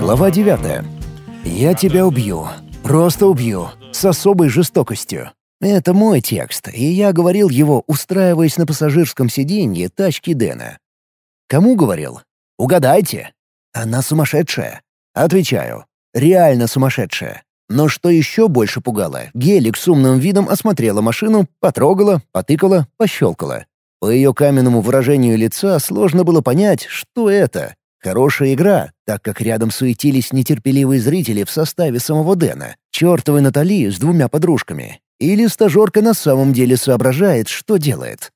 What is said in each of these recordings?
Глава 9. «Я тебя убью. Просто убью. С особой жестокостью». Это мой текст, и я говорил его, устраиваясь на пассажирском сиденье тачки Дэна. Кому говорил? Угадайте. Она сумасшедшая. Отвечаю. Реально сумасшедшая. Но что еще больше пугало, Гелик с умным видом осмотрела машину, потрогала, потыкала, пощелкала. По ее каменному выражению лица сложно было понять, что это. Хорошая игра, так как рядом суетились нетерпеливые зрители в составе самого Дэна, чертовой Натали с двумя подружками. Или стажерка на самом деле соображает, что делает.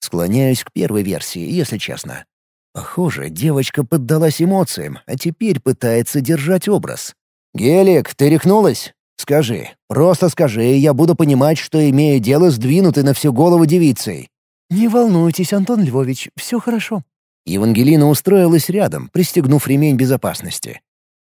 Склоняюсь к первой версии, если честно. Похоже, девочка поддалась эмоциям, а теперь пытается держать образ. «Гелик, ты рехнулась? Скажи, просто скажи, и я буду понимать, что имею дело с двинутой на всю голову девицей». «Не волнуйтесь, Антон Львович, все хорошо», Евангелина устроилась рядом, пристегнув ремень безопасности.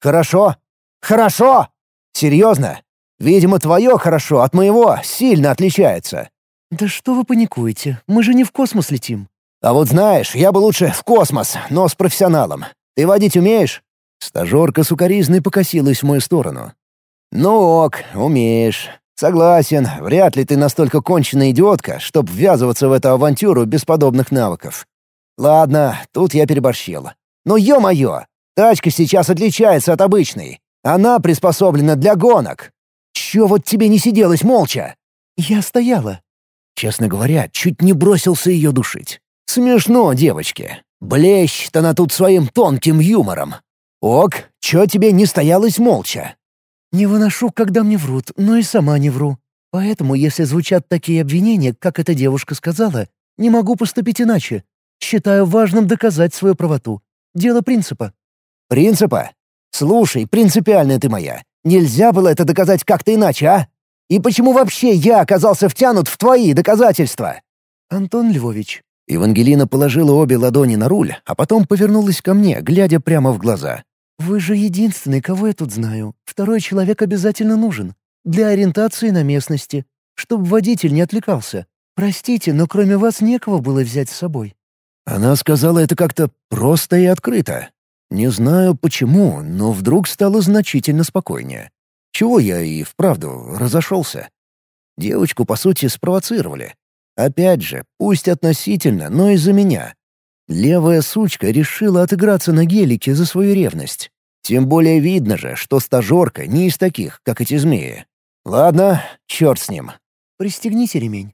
«Хорошо? Хорошо! Серьезно? Видимо, твое «хорошо» от моего сильно отличается». «Да что вы паникуете? Мы же не в космос летим». «А вот знаешь, я бы лучше в космос, но с профессионалом. Ты водить умеешь?» Стажерка сукоризной покосилась в мою сторону. «Ну ок, умеешь. Согласен, вряд ли ты настолько конченая идиотка, чтобы ввязываться в эту авантюру без подобных навыков. Ладно, тут я переборщил. Но ё-моё, тачка сейчас отличается от обычной. Она приспособлена для гонок. Чё вот тебе не сиделось молча? Я стояла. Честно говоря, чуть не бросился её душить. Смешно, девочки. Блещет она тут своим тонким юмором. Ок, чё тебе не стоялось молча? Не выношу, когда мне врут, но и сама не вру. Поэтому, если звучат такие обвинения, как эта девушка сказала, не могу поступить иначе. Считаю важным доказать свою правоту. Дело принципа». «Принципа? Слушай, принципиальная ты моя. Нельзя было это доказать как-то иначе, а? И почему вообще я оказался втянут в твои доказательства?» «Антон Львович». Евангелина положила обе ладони на руль, а потом повернулась ко мне, глядя прямо в глаза. «Вы же единственный, кого я тут знаю. Второй человек обязательно нужен. Для ориентации на местности. Чтобы водитель не отвлекался. Простите, но кроме вас некого было взять с собой». Она сказала это как-то просто и открыто. Не знаю почему, но вдруг стало значительно спокойнее. Чего я и вправду разошелся. Девочку, по сути, спровоцировали. Опять же, пусть относительно, но из-за меня. Левая сучка решила отыграться на гелике за свою ревность. Тем более видно же, что стажерка не из таких, как эти змеи. Ладно, черт с ним. «Пристегните ремень».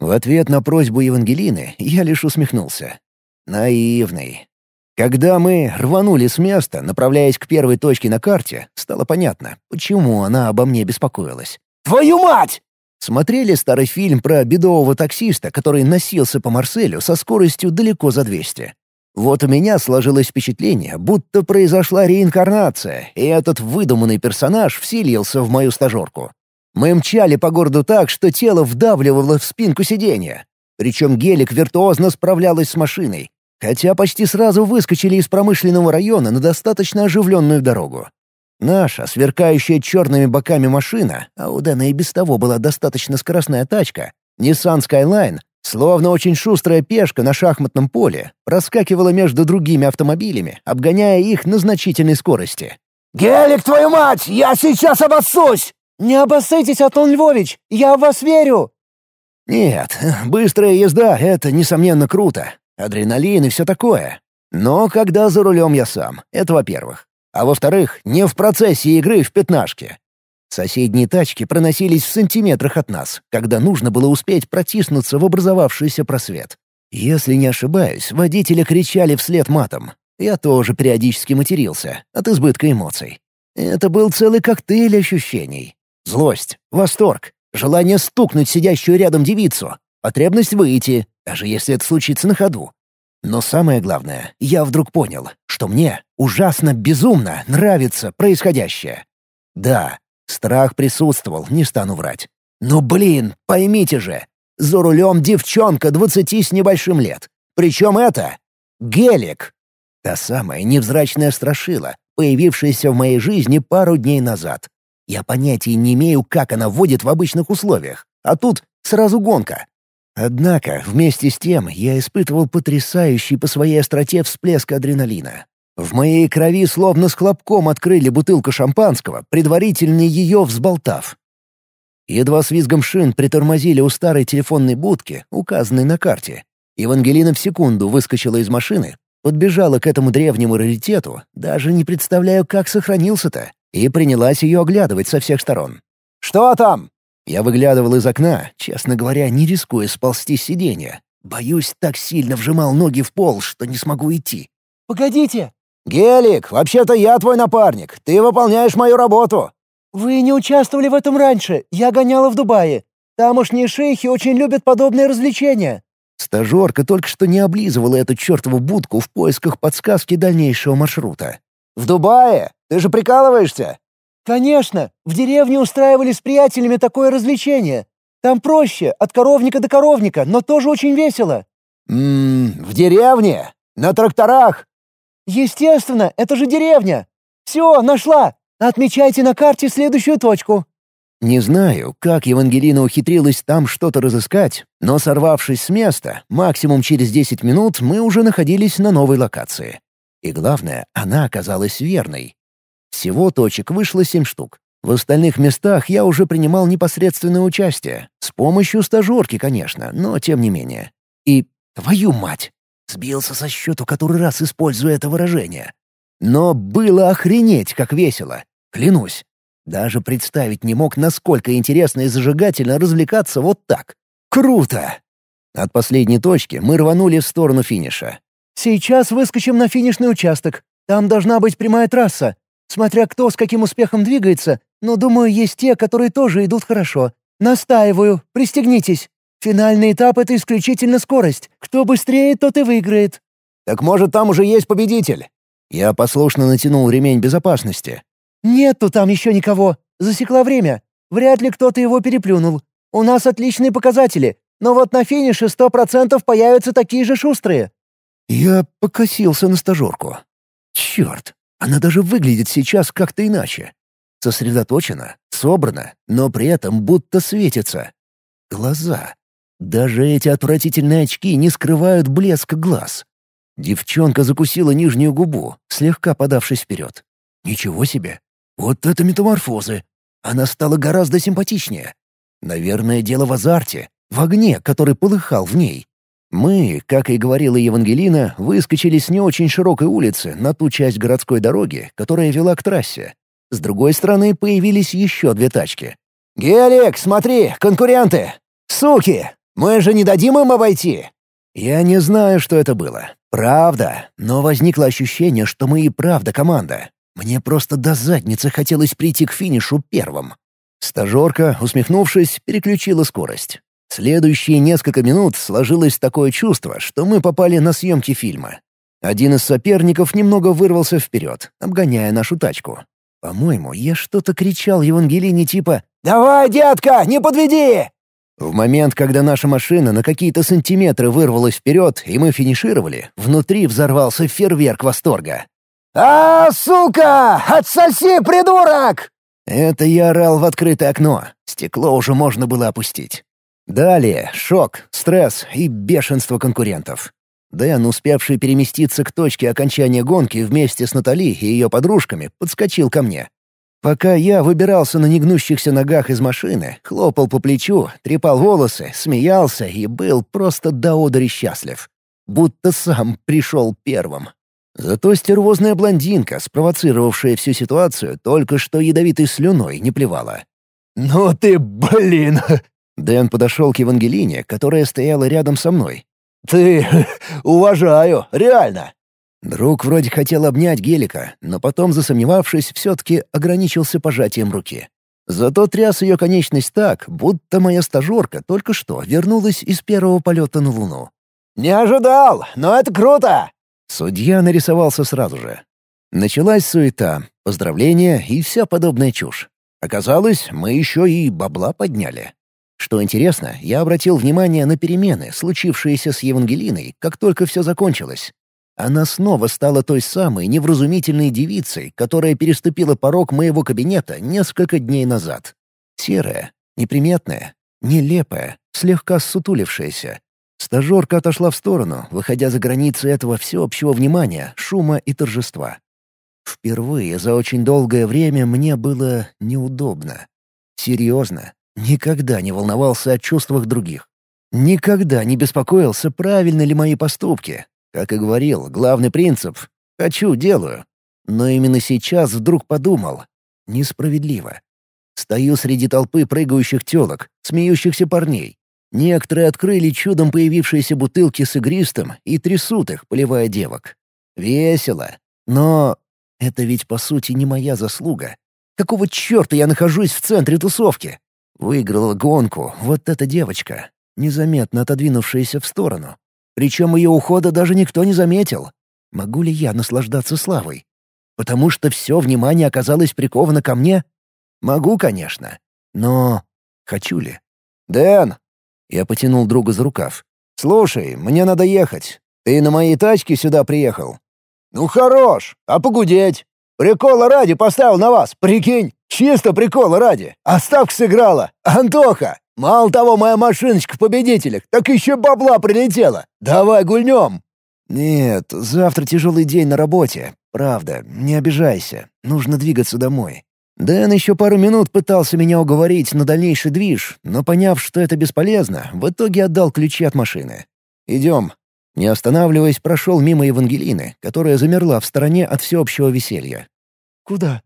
В ответ на просьбу Евангелины я лишь усмехнулся. Наивный. Когда мы рванули с места, направляясь к первой точке на карте, стало понятно, почему она обо мне беспокоилась. «Твою мать!» Смотрели старый фильм про бедового таксиста, который носился по Марселю со скоростью далеко за 200. Вот у меня сложилось впечатление, будто произошла реинкарнация, и этот выдуманный персонаж вселился в мою стажерку. Мы мчали по городу так, что тело вдавливало в спинку сиденья. Причем гелик виртуозно справлялась с машиной, хотя почти сразу выскочили из промышленного района на достаточно оживленную дорогу. Наша, сверкающая черными боками машина, а у Дэна и без того была достаточно скоростная тачка, Nissan Skyline, словно очень шустрая пешка на шахматном поле, проскакивала между другими автомобилями, обгоняя их на значительной скорости. «Гелик, твою мать! Я сейчас обоссусь!» «Не обоссытесь, Антон Львович! Я в вас верю!» «Нет, быстрая езда — это, несомненно, круто. Адреналин и все такое. Но когда за рулем я сам, это во-первых. А во-вторых, не в процессе игры в пятнашки. Соседние тачки проносились в сантиметрах от нас, когда нужно было успеть протиснуться в образовавшийся просвет. Если не ошибаюсь, водители кричали вслед матом. Я тоже периодически матерился от избытка эмоций. Это был целый коктейль ощущений. Злость, восторг, желание стукнуть сидящую рядом девицу, потребность выйти, даже если это случится на ходу. Но самое главное, я вдруг понял, что мне ужасно безумно нравится происходящее. Да, страх присутствовал, не стану врать. Но, блин, поймите же, за рулем девчонка двадцати с небольшим лет. Причем это — гелик. Та самая невзрачная страшила, появившаяся в моей жизни пару дней назад. Я понятия не имею, как она водит в обычных условиях. А тут сразу гонка. Однако, вместе с тем, я испытывал потрясающий по своей остроте всплеск адреналина. В моей крови словно с хлопком открыли бутылку шампанского, предварительно ее взболтав. Едва с визгом шин притормозили у старой телефонной будки, указанной на карте. Евангелина в секунду выскочила из машины, подбежала к этому древнему раритету, даже не представляю, как сохранился-то, и принялась ее оглядывать со всех сторон. «Что там?» Я выглядывал из окна, честно говоря, не рискуя сползти с сиденья. Боюсь, так сильно вжимал ноги в пол, что не смогу идти. «Погодите!» «Гелик, вообще-то я твой напарник. Ты выполняешь мою работу». «Вы не участвовали в этом раньше. Я гоняла в Дубае. Тамошние шейхи очень любят подобные развлечения». Стажерка только что не облизывала эту чертову будку в поисках подсказки дальнейшего маршрута. «В Дубае? Ты же прикалываешься?» «Конечно! В деревне устраивали с приятелями такое развлечение. Там проще, от коровника до коровника, но тоже очень весело». «Ммм, в деревне? На тракторах?» «Естественно, это же деревня! Все, нашла! Отмечайте на карте следующую точку!» Не знаю, как Евангелина ухитрилась там что-то разыскать, но сорвавшись с места, максимум через 10 минут мы уже находились на новой локации. И главное, она оказалась верной. Всего точек вышло семь штук. В остальных местах я уже принимал непосредственное участие. С помощью стажерки, конечно, но тем не менее. И, твою мать, Сбился со счету который раз, используя это выражение. Но было охренеть, как весело. Клянусь. Даже представить не мог, насколько интересно и зажигательно развлекаться вот так. Круто! От последней точки мы рванули в сторону финиша. «Сейчас выскочим на финишный участок. Там должна быть прямая трасса. Смотря кто с каким успехом двигается, но, думаю, есть те, которые тоже идут хорошо. Настаиваю, пристегнитесь». Финальный этап — это исключительно скорость. Кто быстрее, тот и выиграет». «Так может, там уже есть победитель?» Я послушно натянул ремень безопасности. «Нету там еще никого. Засекла время. Вряд ли кто-то его переплюнул. У нас отличные показатели, но вот на финише сто процентов появятся такие же шустрые». Я покосился на стажерку. Черт, она даже выглядит сейчас как-то иначе. Сосредоточена, собрана, но при этом будто светится. Глаза. Даже эти отвратительные очки не скрывают блеск глаз. Девчонка закусила нижнюю губу, слегка подавшись вперед. Ничего себе! Вот это метаморфозы! Она стала гораздо симпатичнее. Наверное, дело в азарте, в огне, который полыхал в ней. Мы, как и говорила Евангелина, выскочили с не очень широкой улицы на ту часть городской дороги, которая вела к трассе. С другой стороны появились еще две тачки. «Гелик, смотри, конкуренты! Суки! Мы же не дадим им обойти!» Я не знаю, что это было. Правда, но возникло ощущение, что мы и правда команда. Мне просто до задницы хотелось прийти к финишу первым. Стажерка, усмехнувшись, переключила скорость. Следующие несколько минут сложилось такое чувство, что мы попали на съемки фильма. Один из соперников немного вырвался вперед, обгоняя нашу тачку. По-моему, я что-то кричал Евангелине типа «Давай, детка, не подведи!» В момент, когда наша машина на какие-то сантиметры вырвалась вперед, и мы финишировали, внутри взорвался фейерверк восторга. «А, сука! Отсоси, придурок!» Это я орал в открытое окно. Стекло уже можно было опустить. Далее шок, стресс и бешенство конкурентов. Дэн, успевший переместиться к точке окончания гонки вместе с Натали и ее подружками, подскочил ко мне. Пока я выбирался на негнущихся ногах из машины, хлопал по плечу, трепал волосы, смеялся и был просто до одури счастлив. Будто сам пришел первым. Зато стервозная блондинка, спровоцировавшая всю ситуацию, только что ядовитой слюной не плевала. «Ну ты, блин!» Дэн подошел к Евангелине, которая стояла рядом со мной. «Ты... уважаю, реально!» Друг вроде хотел обнять Гелика, но потом, засомневавшись, все-таки ограничился пожатием руки. Зато тряс ее конечность так, будто моя стажерка только что вернулась из первого полета на Луну. «Не ожидал, но это круто!» Судья нарисовался сразу же. Началась суета, поздравления и вся подобная чушь. Оказалось, мы еще и бабла подняли. Что интересно, я обратил внимание на перемены, случившиеся с Евангелиной, как только все закончилось. Она снова стала той самой невразумительной девицей, которая переступила порог моего кабинета несколько дней назад. Серая, неприметная, нелепая, слегка ссутулившаяся. Стажерка отошла в сторону, выходя за границы этого всеобщего внимания, шума и торжества. Впервые за очень долгое время мне было неудобно. Серьезно, никогда не волновался о чувствах других. Никогда не беспокоился, правильно ли мои поступки. Как и говорил, главный принцип — «хочу — делаю». Но именно сейчас вдруг подумал — несправедливо. Стою среди толпы прыгающих телок, смеющихся парней. Некоторые открыли чудом появившиеся бутылки с игристым и трясут их, поливая девок. Весело. Но это ведь, по сути, не моя заслуга. Какого черта я нахожусь в центре тусовки? Выиграла гонку вот эта девочка, незаметно отодвинувшаяся в сторону. Причем ее ухода даже никто не заметил. Могу ли я наслаждаться славой? Потому что все внимание оказалось приковано ко мне? Могу, конечно. Но хочу ли? «Дэн!» Я потянул друга за рукав. «Слушай, мне надо ехать. Ты на моей тачке сюда приехал?» «Ну хорош! А погудеть? Прикола ради поставил на вас, прикинь! Чисто прикола ради! А сыграла! Антоха! Мало того, моя машиночка в победителях, так еще бабла прилетела! Давай гульнем!» «Нет, завтра тяжелый день на работе. Правда, не обижайся. Нужно двигаться домой. Дэн еще пару минут пытался меня уговорить на дальнейший движ, но поняв, что это бесполезно, в итоге отдал ключи от машины. «Идем». Не останавливаясь, прошел мимо Евангелины, которая замерла в стороне от всеобщего веселья. «Куда?»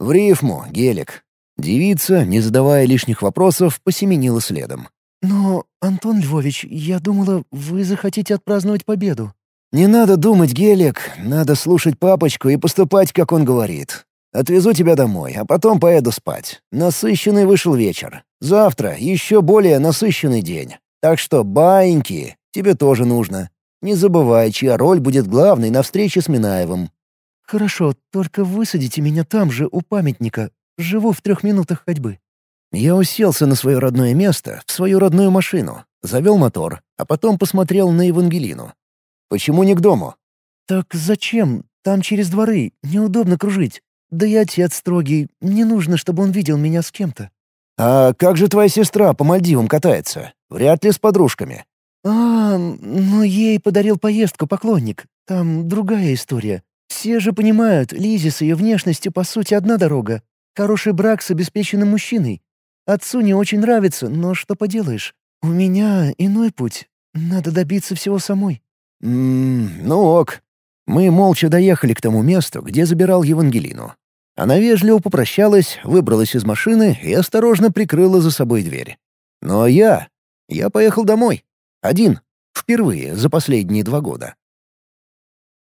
«В рифму, гелик». Девица, не задавая лишних вопросов, посеменила следом. «Но, Антон Львович, я думала, вы захотите отпраздновать победу». «Не надо думать, гелик. Надо слушать папочку и поступать, как он говорит. Отвезу тебя домой, а потом поеду спать. Насыщенный вышел вечер. Завтра еще более насыщенный день. Так что, баиньки, тебе тоже нужно. Не забывай, чья роль будет главной на встрече с Минаевым». «Хорошо, только высадите меня там же, у памятника. Живу в трех минутах ходьбы». Я уселся на свое родное место, в свою родную машину, завел мотор, а потом посмотрел на Евангелину. «Почему не к дому?» «Так зачем? Там через дворы. Неудобно кружить. Да и отец строгий. Не нужно, чтобы он видел меня с кем-то». «А как же твоя сестра по Мальдивам катается? Вряд ли с подружками». «А, ну ей подарил поездку поклонник. Там другая история. Все же понимают, Лизе с ее внешностью по сути одна дорога. Хороший брак с обеспеченным мужчиной. Отцу не очень нравится, но что поделаешь. У меня иной путь. Надо добиться всего самой». «Ммм, ну ок». Мы молча доехали к тому месту, где забирал Евангелину. Она вежливо попрощалась, выбралась из машины и осторожно прикрыла за собой дверь. Ну а я... Я поехал домой. Один. Впервые за последние два года.